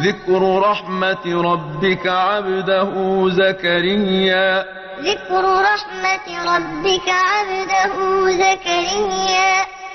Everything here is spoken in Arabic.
ذكر رحمة ربك عبده زكريا. ذكر رحمة ربك عبده زكريا.